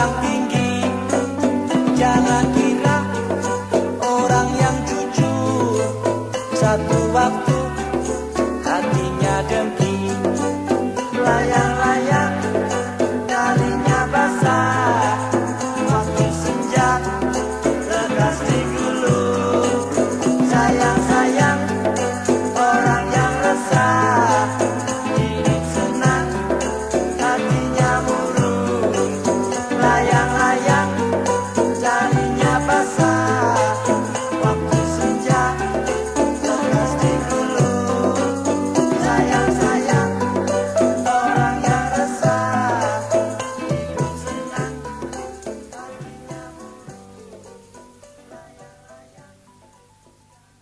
menjulang